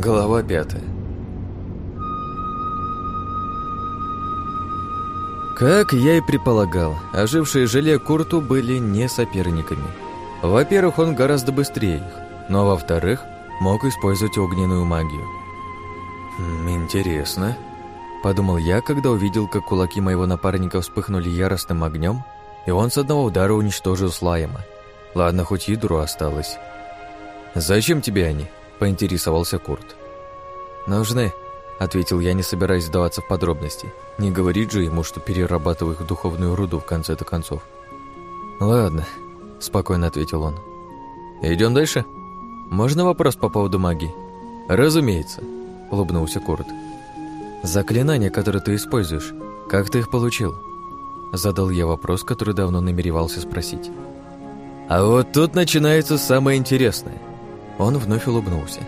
Глава пятая. Как я и предполагал, ожившие желе Курту были не соперниками. Во-первых, он гораздо быстрее их, но во-вторых, мог использовать огненную магию. «Хм, «Интересно», — подумал я, когда увидел, как кулаки моего напарника вспыхнули яростным огнем, и он с одного удара уничтожил Слайма. Ладно, хоть ядро осталось. «Зачем тебе они?» — поинтересовался Курт. «Нужны», — ответил я, не собираясь сдаваться в подробности. Не говорит же ему, что перерабатываю их духовную руду в конце-то концов. «Ладно», — спокойно ответил он. Идем дальше? Можно вопрос по поводу магии?» «Разумеется», — улыбнулся Курт. «Заклинания, которые ты используешь, как ты их получил?» Задал я вопрос, который давно намеревался спросить. «А вот тут начинается самое интересное». Он вновь улыбнулся.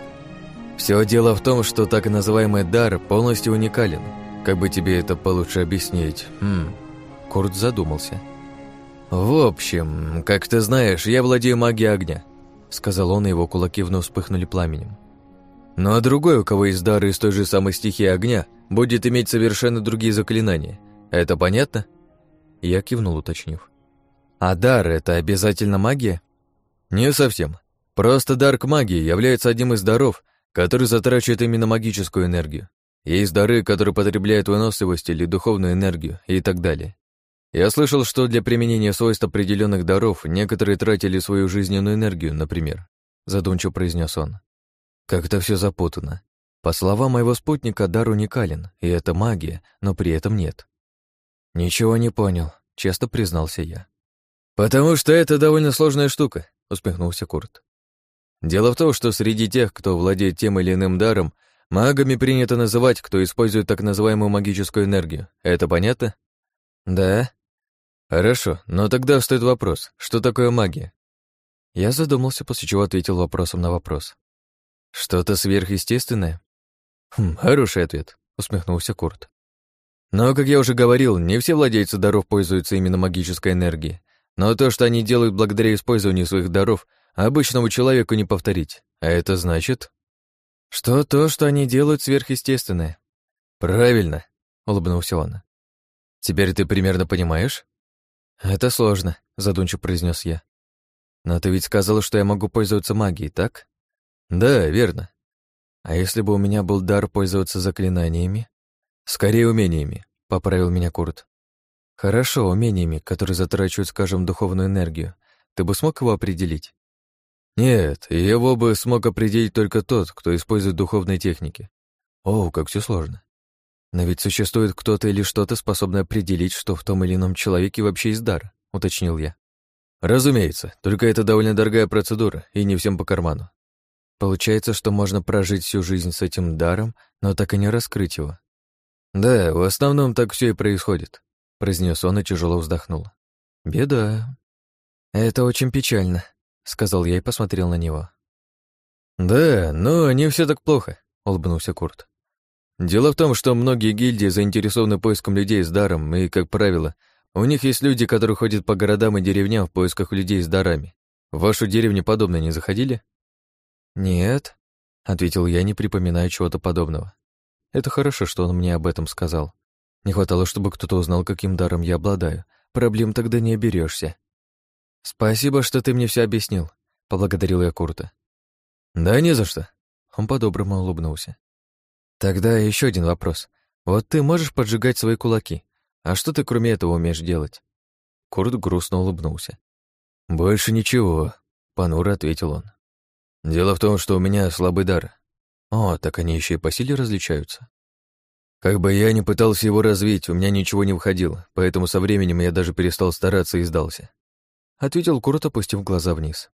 Все дело в том, что так называемый дар полностью уникален. Как бы тебе это получше объяснить? Хм. Курт задумался. В общем, как ты знаешь, я владею магией огня, сказал он, и его кулаки вновь вспыхнули пламенем. Ну а другой, у кого есть дары из той же самой стихии огня, будет иметь совершенно другие заклинания. Это понятно? Я кивнул, уточнив. А дар — это обязательно магия? Не совсем. Просто дар к магии является одним из даров, который затрачивает именно магическую энергию. Есть дары, которые потребляют выносливость или духовную энергию и так далее. Я слышал, что для применения свойств определенных даров некоторые тратили свою жизненную энергию, например. Задумчиво произнес он. Как-то все запутано. По словам моего спутника, дар уникален, и это магия, но при этом нет. Ничего не понял, честно признался я. Потому что это довольно сложная штука, усмехнулся Курт. Дело в том, что среди тех, кто владеет тем или иным даром, магами принято называть, кто использует так называемую магическую энергию. Это понятно? Да. Хорошо, но тогда встает вопрос, что такое магия? Я задумался, после чего ответил вопросом на вопрос. Что-то сверхъестественное? Хм, хороший ответ, усмехнулся Курт. Но, как я уже говорил, не все владельцы даров пользуются именно магической энергией. Но то, что они делают благодаря использованию своих даров — обычному человеку не повторить. А это значит, что то, что они делают, сверхъестественное. Правильно, улыбнулся он. Теперь ты примерно понимаешь? Это сложно, задумчиво произнес я. Но ты ведь сказал, что я могу пользоваться магией, так? Да, верно. А если бы у меня был дар пользоваться заклинаниями? Скорее, умениями, поправил меня Курт. Хорошо, умениями, которые затрачивают, скажем, духовную энергию. Ты бы смог его определить? Нет, его бы смог определить только тот, кто использует духовные техники. О, как все сложно. Но ведь существует кто-то или что-то, способное определить, что в том или ином человеке вообще есть дар, уточнил я. Разумеется, только это довольно дорогая процедура, и не всем по карману. Получается, что можно прожить всю жизнь с этим даром, но так и не раскрыть его. Да, в основном так все и происходит, произнес он и тяжело вздохнул. Беда. Это очень печально, — сказал я и посмотрел на него. «Да, но не все так плохо», — улыбнулся Курт. «Дело в том, что многие гильдии заинтересованы поиском людей с даром, и, как правило, у них есть люди, которые ходят по городам и деревням в поисках людей с дарами. В вашу деревню подобное не заходили?» «Нет», — ответил я, не припоминая чего-то подобного. «Это хорошо, что он мне об этом сказал. Не хватало, чтобы кто-то узнал, каким даром я обладаю. Проблем тогда не оберешься. «Спасибо, что ты мне все объяснил», — поблагодарил я Курта. «Да не за что», — он по-доброму улыбнулся. «Тогда еще один вопрос. Вот ты можешь поджигать свои кулаки, а что ты кроме этого умеешь делать?» Курт грустно улыбнулся. «Больше ничего», — понуро ответил он. «Дело в том, что у меня слабый дар. О, так они еще и по силе различаются. Как бы я ни пытался его развить, у меня ничего не выходило, поэтому со временем я даже перестал стараться и сдался ответил Курт, опустив глаза вниз.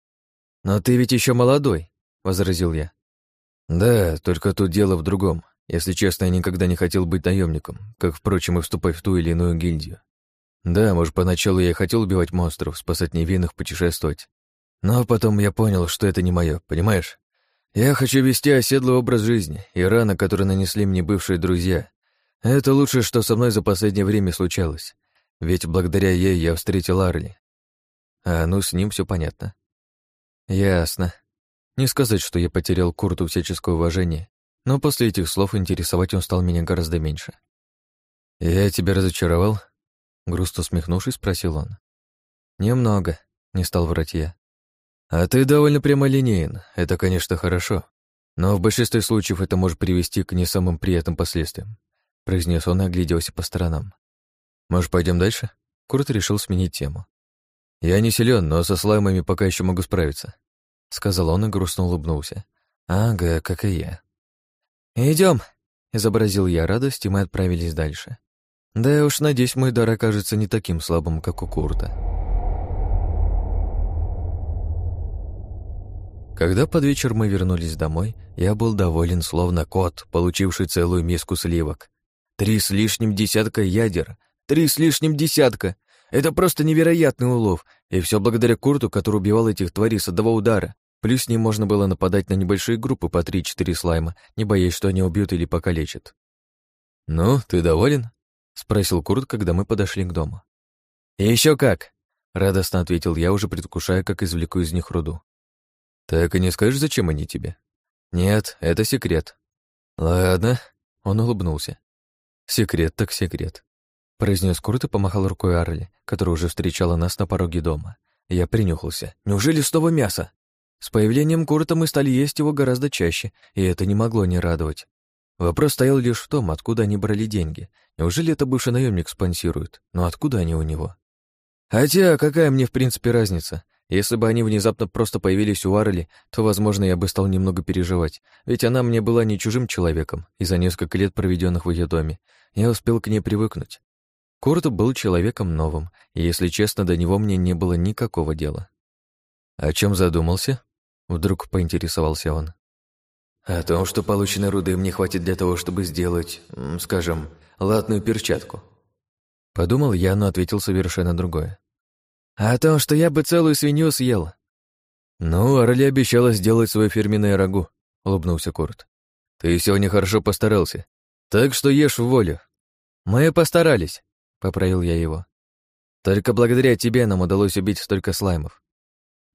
«Но ты ведь еще молодой», — возразил я. «Да, только тут дело в другом. Если честно, я никогда не хотел быть наемником, как, впрочем, и вступать в ту или иную гильдию. Да, может, поначалу я и хотел убивать монстров, спасать невинных, путешествовать. Но потом я понял, что это не мое, понимаешь? Я хочу вести оседлый образ жизни, и рана, которую нанесли мне бывшие друзья, это лучшее, что со мной за последнее время случалось. Ведь благодаря ей я встретил Арли, а ну, с ним все понятно. Ясно. Не сказать, что я потерял Курту всяческое уважение Но после этих слов интересовать он стал меня гораздо меньше. «Я тебя разочаровал?» Грустно усмехнувшись, спросил он. «Немного», — не стал врать я. «А ты довольно прямолинеен, это, конечно, хорошо, но в большинстве случаев это может привести к не самым приятным последствиям», произнес он и огляделся по сторонам. «Может, пойдем дальше?» Курт решил сменить тему. «Я не силен, но со слаймами пока еще могу справиться», сказал он и грустно улыбнулся. «Ага, как и я». Идем, изобразил я радость, и мы отправились дальше. Да я уж надеюсь, мой дар окажется не таким слабым, как у Курта. Когда под вечер мы вернулись домой, я был доволен, словно кот, получивший целую миску сливок. Три с лишним десятка ядер. Три с лишним десятка. Это просто невероятный улов, и все благодаря Курту, который убивал этих тварей с одного удара. Плюс с ним можно было нападать на небольшие группы по 3-4 слайма, не боясь, что они убьют или покалечат. «Ну, ты доволен?» — спросил Курт, когда мы подошли к дому. Еще как!» — радостно ответил я, уже предвкушая, как извлеку из них руду. «Так и не скажешь, зачем они тебе?» «Нет, это секрет». «Ладно», — он улыбнулся. «Секрет так секрет», — произнес Курт и помахал рукой Арли, которая уже встречала нас на пороге дома. Я принюхался. «Неужели снова мясо?» С появлением Курта мы стали есть его гораздо чаще, и это не могло не радовать. Вопрос стоял лишь в том, откуда они брали деньги. Неужели это бывший наемник спонсирует? Но откуда они у него? Хотя, какая мне в принципе разница? Если бы они внезапно просто появились у Арли, то, возможно, я бы стал немного переживать, ведь она мне была не чужим человеком, и за несколько лет, проведенных в ее доме, я успел к ней привыкнуть. Курт был человеком новым, и, если честно, до него мне не было никакого дела. О чем задумался? Вдруг поинтересовался он. О том, что полученной руды мне хватит для того, чтобы сделать, скажем, латную перчатку. Подумал я, но ответил совершенно другое. О том, что я бы целую свинью съел. Ну, Орли обещала сделать свое фирменное рагу, улыбнулся Курт. Ты сегодня хорошо постарался, так что ешь в волю. Мы постарались, поправил я его. Только благодаря тебе нам удалось убить столько слаймов.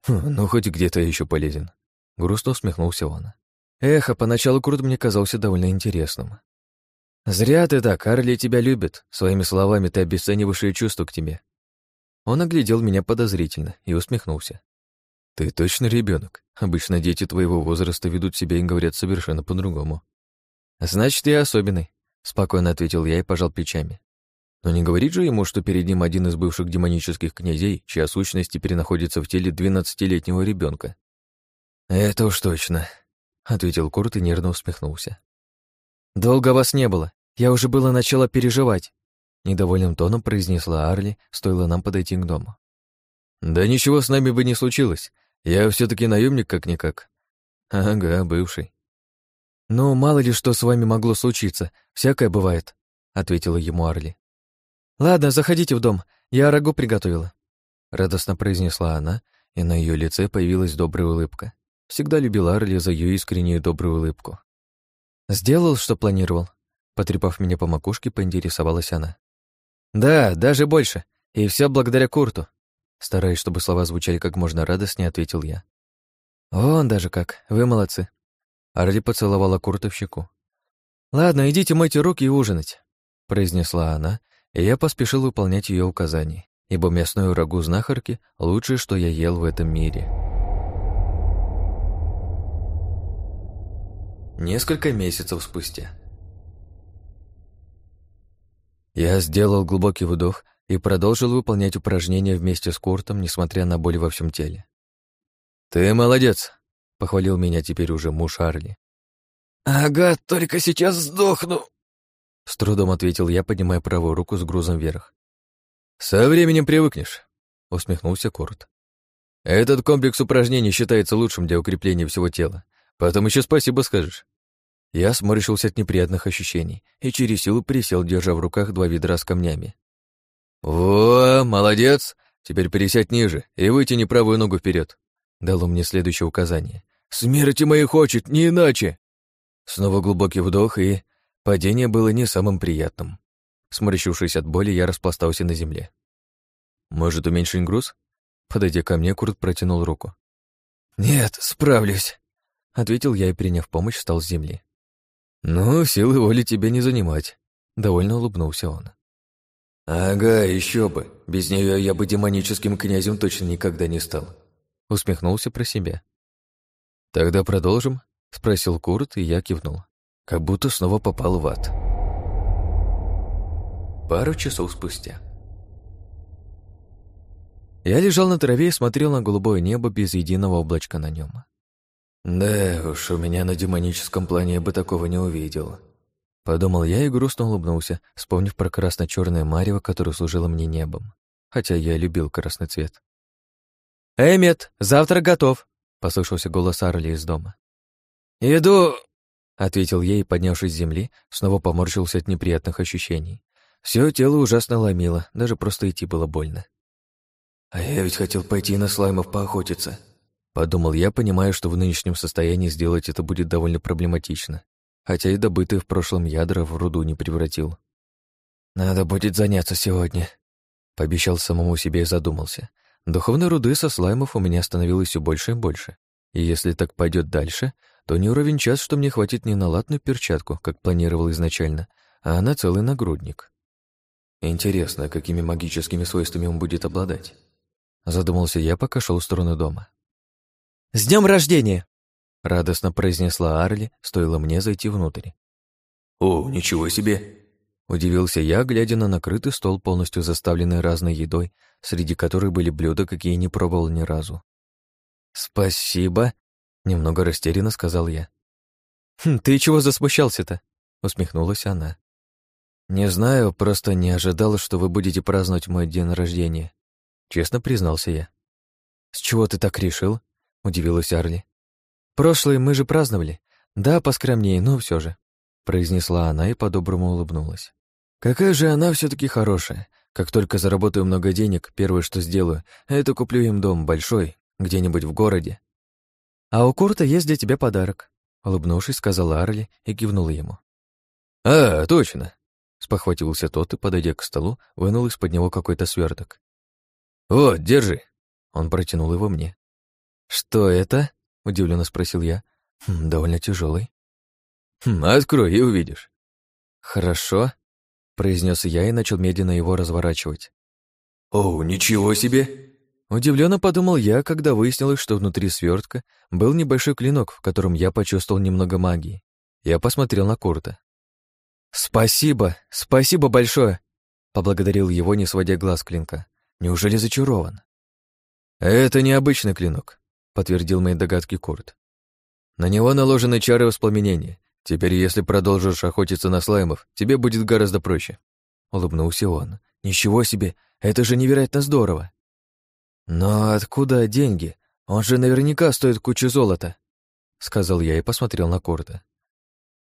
Хм, ну, хоть где-то еще полезен. Грустно усмехнулся он. Эх, а поначалу Курт мне казался довольно интересным. «Зря ты так, Арли тебя любит. Своими словами ты обесцениваешь ее чувства к тебе». Он оглядел меня подозрительно и усмехнулся. «Ты точно ребенок. Обычно дети твоего возраста ведут себя и говорят совершенно по-другому». «Значит, я особенный», — спокойно ответил я и пожал плечами. Но не говорит же ему, что перед ним один из бывших демонических князей, чья сущность теперь находится в теле двенадцатилетнего ребенка. «Это уж точно», ответил Курт и нервно усмехнулся. «Долго вас не было. Я уже было начала переживать», недовольным тоном произнесла Арли, стоило нам подойти к дому. «Да ничего с нами бы не случилось. Я все таки наемник как-никак». «Ага, бывший». «Ну, мало ли что с вами могло случиться. Всякое бывает», — ответила ему Арли. «Ладно, заходите в дом. Я рагу приготовила», — радостно произнесла она, и на ее лице появилась добрая улыбка. Всегда любила Арли за ее искреннюю добрую улыбку. «Сделал, что планировал?» Потрепав меня по макушке, поинтересовалась она. «Да, даже больше. И все благодаря Курту». Стараясь, чтобы слова звучали как можно радостнее, ответил я. «Вон даже как. Вы молодцы». Арли поцеловала Курта в щеку. «Ладно, идите мойте руки и ужинать», — произнесла она, и я поспешил выполнять ее указания, ибо местную рагу знахарки — лучшее, что я ел в этом мире. Несколько месяцев спустя. Я сделал глубокий вдох и продолжил выполнять упражнения вместе с Куртом, несмотря на боль во всем теле. «Ты молодец!» — похвалил меня теперь уже муж Арли. «Ага, только сейчас сдохну!» С трудом ответил я, поднимая правую руку с грузом вверх. «Со временем привыкнешь», — усмехнулся Курт. «Этот комплекс упражнений считается лучшим для укрепления всего тела. Потом еще спасибо скажешь. Я сморщился от неприятных ощущений и через силу присел, держа в руках два ведра с камнями. «Во, молодец! Теперь пересядь ниже и вытяни правую ногу вперед. дало мне следующее указание. «Смерти моей хочет, не иначе!» Снова глубокий вдох, и падение было не самым приятным. Сморщившись от боли, я распластался на земле. «Может, уменьшить груз?» Подойдя ко мне, Курт протянул руку. «Нет, справлюсь», — ответил я и, приняв помощь, встал с земли. «Ну, силы воли тебе не занимать», — довольно улыбнулся он. «Ага, еще бы. Без нее я бы демоническим князем точно никогда не стал», — усмехнулся про себя. «Тогда продолжим?» — спросил Курт, и я кивнул. Как будто снова попал в ад. Пару часов спустя. Я лежал на траве и смотрел на голубое небо без единого облачка на нем. «Да уж, у меня на демоническом плане я бы такого не увидел», — подумал я и грустно улыбнулся, вспомнив про красно-черное марево, которое служило мне небом, хотя я любил красный цвет. «Эммет, завтрак готов!» — послышался голос Арли из дома. «Иду!» — ответил и, поднявшись с земли, снова поморщился от неприятных ощущений. Все тело ужасно ломило, даже просто идти было больно. «А я ведь хотел пойти на слаймов поохотиться», Подумал я, понимая, что в нынешнем состоянии сделать это будет довольно проблематично, хотя и добытые в прошлом ядра в руду не превратил. «Надо будет заняться сегодня», — пообещал самому себе и задумался. Духовной руды со слаймов у меня становилось все больше и больше. И если так пойдет дальше, то не уровень час, что мне хватит не на латную перчатку, как планировал изначально, а на целый нагрудник. Интересно, какими магическими свойствами он будет обладать? Задумался я, пока шел в сторону дома. «С днем рождения!» — радостно произнесла Арли, стоило мне зайти внутрь. «О, ничего себе!» — удивился я, глядя на накрытый стол, полностью заставленный разной едой, среди которых были блюда, какие не пробовал ни разу. «Спасибо!» — немного растерянно сказал я. «Хм, «Ты чего засмущался-то?» — усмехнулась она. «Не знаю, просто не ожидала, что вы будете праздновать мой день рождения», — честно признался я. «С чего ты так решил?» — удивилась Арли. «Прошлый мы же праздновали. Да, поскромнее, но все же», — произнесла она и по-доброму улыбнулась. «Какая же она все таки хорошая. Как только заработаю много денег, первое, что сделаю, это куплю им дом большой, где-нибудь в городе». «А у Курта есть для тебя подарок», — улыбнувшись, сказала Арли и кивнула ему. «А, точно!» — спохватился тот и, подойдя к столу, вынул из-под него какой-то сверток. «Вот, держи!» Он протянул его мне. «Что это?» — удивленно спросил я. «Хм, «Довольно тяжелый. «Хм, открой и увидишь». «Хорошо», — произнес я и начал медленно его разворачивать. «О, ничего себе!» Удивленно подумал я, когда выяснилось, что внутри свертка был небольшой клинок, в котором я почувствовал немного магии. Я посмотрел на Курта. «Спасибо, спасибо большое!» Поблагодарил его, не сводя глаз клинка. «Неужели зачарован?» «Это необычный клинок подтвердил мои догадки Курт. На него наложены чары воспламенения. Теперь, если продолжишь охотиться на слаймов, тебе будет гораздо проще. Улыбнулся он. Ничего себе, это же невероятно здорово. Но откуда деньги? Он же наверняка стоит кучу золота, сказал я и посмотрел на Курта.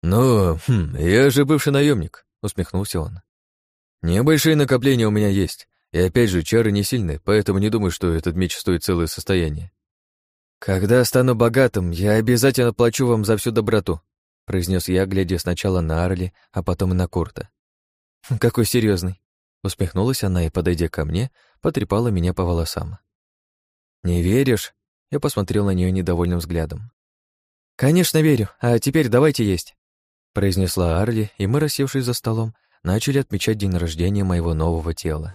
«Ну, хм, я же бывший наемник, усмехнулся он. «Небольшие накопления у меня есть, и опять же, чары не сильные, поэтому не думаю, что этот меч стоит целое состояние. «Когда стану богатым, я обязательно плачу вам за всю доброту», произнес я, глядя сначала на Арли, а потом и на Курта. «Хм, «Какой серьезный, усмехнулась она и, подойдя ко мне, потрепала меня по волосам. «Не веришь?» Я посмотрел на нее недовольным взглядом. «Конечно верю, а теперь давайте есть», произнесла Арли, и мы, рассевшись за столом, начали отмечать день рождения моего нового тела.